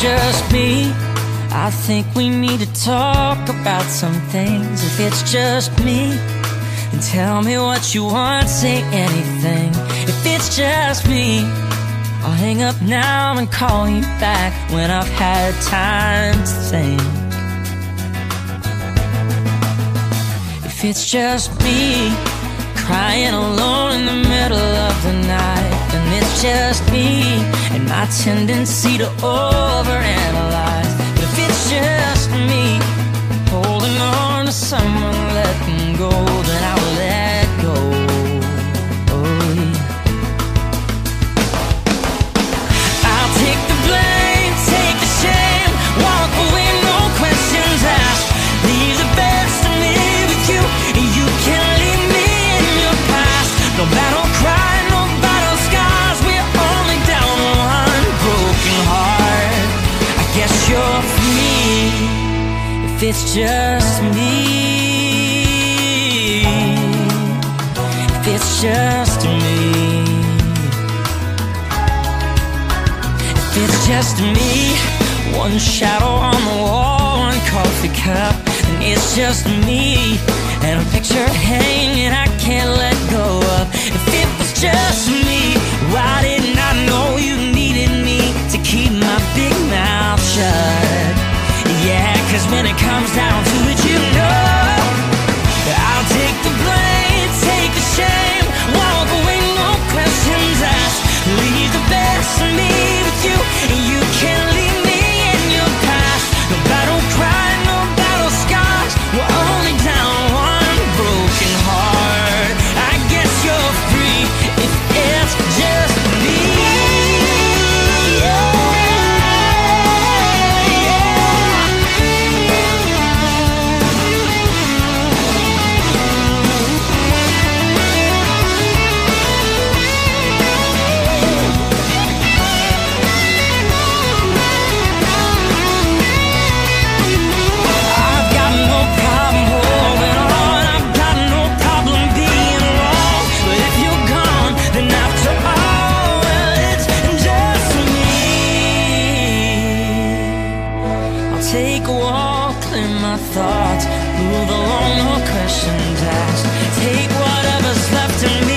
just me, I think we need to talk about some things. If it's just me, then tell me what you want, say anything. If it's just me, I'll hang up now and call you back when I've had time to think. If it's just me, crying alone in the middle of the night, then it's just me my tendency to overanalyze. It's just me. If it's just me. If it's just me, one shadow on the wall, one coffee cup, and it's just me, and a picture hanging I can't let go of. If it when it comes down to it. walk, clear my thoughts, move along, no questions asked. Take whatever's left of me.